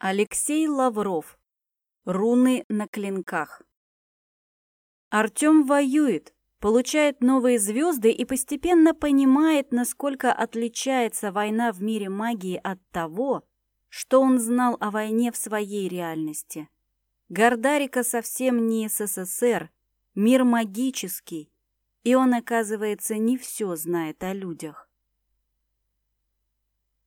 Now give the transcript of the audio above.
Алексей Лавров. Руны на клинках. Артем воюет, получает новые звезды и постепенно понимает, насколько отличается война в мире магии от того, что он знал о войне в своей реальности. Гордарика совсем не СССР, мир магический, и он, оказывается, не все знает о людях.